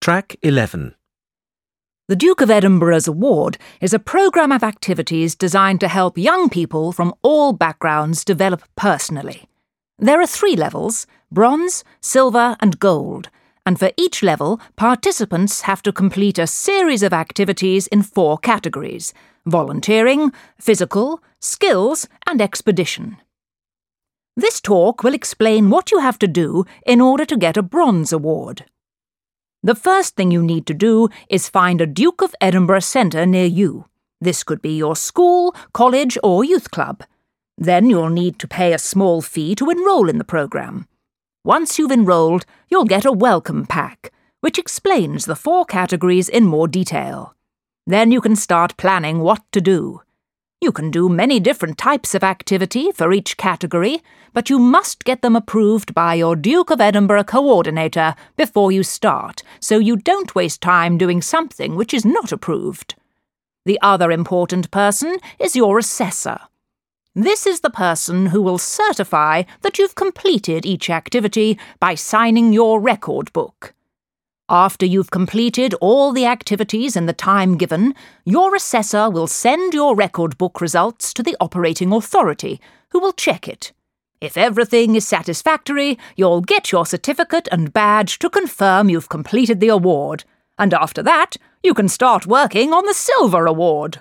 Track 11. The Duke of Edinburgh's Award is a programme of activities designed to help young people from all backgrounds develop personally. There are three levels bronze, silver, and gold, and for each level, participants have to complete a series of activities in four categories volunteering, physical, skills, and expedition. This talk will explain what you have to do in order to get a bronze award. The first thing you need to do is find a Duke of Edinburgh centre near you. This could be your school, college, or youth club. Then you'll need to pay a small fee to enrol in the programme. Once you've enrolled, you'll get a welcome pack, which explains the four categories in more detail. Then you can start planning what to do. You can do many different types of activity for each category, but you must get them approved by your Duke of Edinburgh coordinator before you start, so you don't waste time doing something which is not approved. The other important person is your assessor. This is the person who will certify that you've completed each activity by signing your record book. After you've completed all the activities in the time given, your assessor will send your record book results to the operating authority, who will check it. If everything is satisfactory, you'll get your certificate and badge to confirm you've completed the award. And after that, you can start working on the Silver Award.